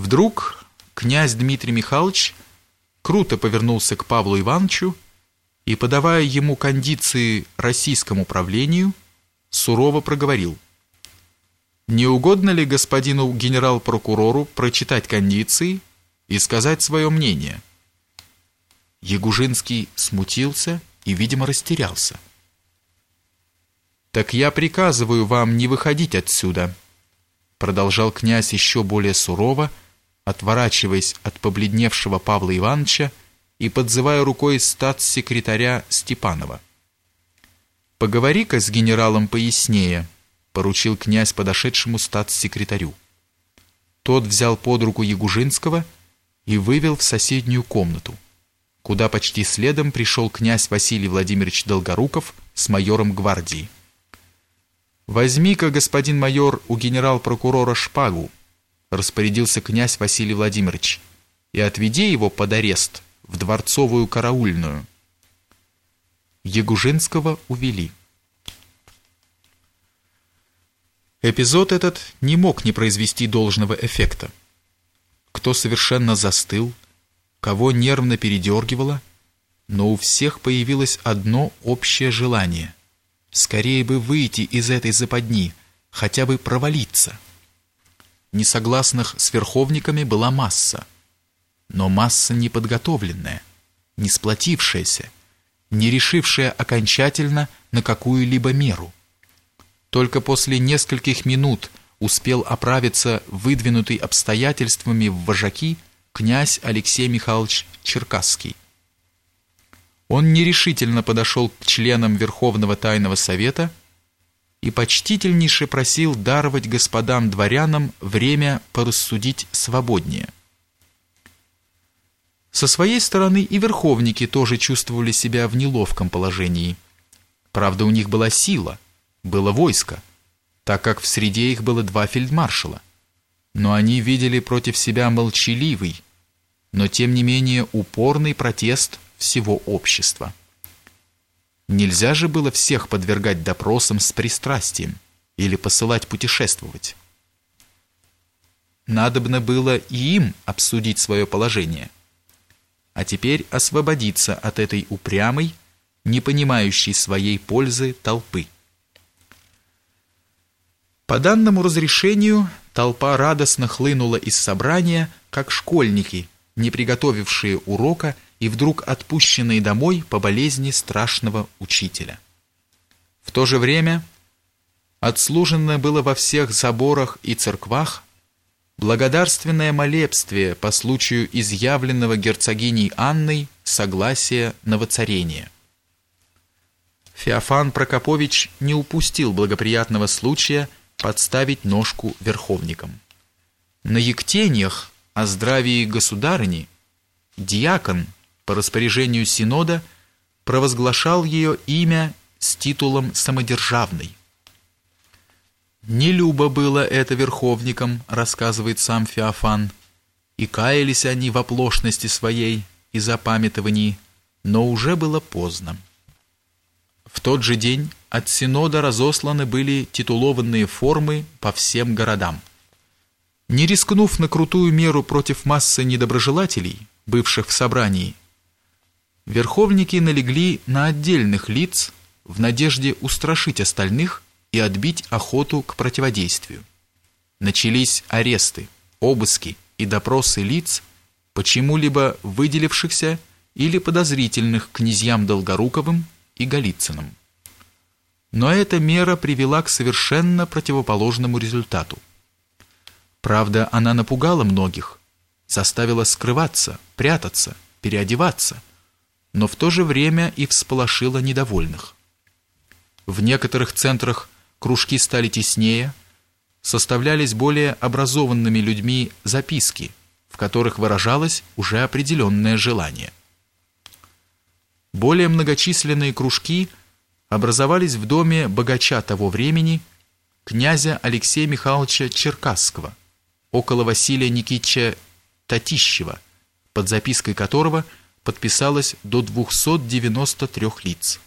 Вдруг князь Дмитрий Михайлович круто повернулся к Павлу Ивановичу и, подавая ему кондиции российскому правлению, сурово проговорил. «Не угодно ли господину генерал-прокурору прочитать кондиции и сказать свое мнение?» Ягужинский смутился и, видимо, растерялся. «Так я приказываю вам не выходить отсюда», продолжал князь еще более сурово, отворачиваясь от побледневшего Павла Ивановича и подзывая рукой статс-секретаря Степанова. «Поговори-ка с генералом пояснее», — поручил князь подошедшему статс-секретарю. Тот взял под руку Ягужинского и вывел в соседнюю комнату, куда почти следом пришел князь Василий Владимирович Долгоруков с майором гвардии. «Возьми-ка, господин майор, у генерал-прокурора шпагу», распорядился князь Василий Владимирович, «и отведи его под арест в дворцовую караульную». Ягужинского увели. Эпизод этот не мог не произвести должного эффекта. Кто совершенно застыл, кого нервно передергивало, но у всех появилось одно общее желание — скорее бы выйти из этой западни, хотя бы провалиться. Несогласных с верховниками была масса, но масса неподготовленная, не сплотившаяся, не решившая окончательно на какую-либо меру. Только после нескольких минут успел оправиться выдвинутый обстоятельствами в вожаки князь Алексей Михайлович Черкасский. Он нерешительно подошел к членам Верховного Тайного Совета и почтительнейше просил даровать господам дворянам время порассудить свободнее. Со своей стороны и верховники тоже чувствовали себя в неловком положении. Правда, у них была сила, было войско, так как в среде их было два фельдмаршала. Но они видели против себя молчаливый, но тем не менее упорный протест всего общества. Нельзя же было всех подвергать допросам с пристрастием или посылать путешествовать. Надобно было и им обсудить свое положение – а теперь освободиться от этой упрямой, не понимающей своей пользы толпы. По данному разрешению толпа радостно хлынула из собрания, как школьники, не приготовившие урока и вдруг отпущенные домой по болезни страшного учителя. В то же время отслужено было во всех соборах и церквах благодарственное молебствие по случаю изъявленного герцогиней Анной согласия на воцарение. Феофан Прокопович не упустил благоприятного случая подставить ножку верховникам. На ектениях о здравии государыни диакон по распоряжению синода провозглашал ее имя с титулом самодержавной. Не любо было это верховникам, рассказывает сам Феофан, и каялись они в оплошности своей и запамятовании, но уже было поздно. В тот же день от Синода разосланы были титулованные формы по всем городам. Не рискнув на крутую меру против массы недоброжелателей, бывших в собрании, верховники налегли на отдельных лиц в надежде устрашить остальных и отбить охоту к противодействию. Начались аресты, обыски и допросы лиц, почему-либо выделившихся или подозрительных князьям Долгоруковым и Голицыным. Но эта мера привела к совершенно противоположному результату. Правда, она напугала многих, заставила скрываться, прятаться, переодеваться, но в то же время и всполошила недовольных. В некоторых центрах кружки стали теснее, составлялись более образованными людьми записки, в которых выражалось уже определенное желание. Более многочисленные кружки образовались в доме богача того времени, князя Алексея Михайловича Черкасского, около Василия Никитича Татищева, под запиской которого подписалось до 293 лиц.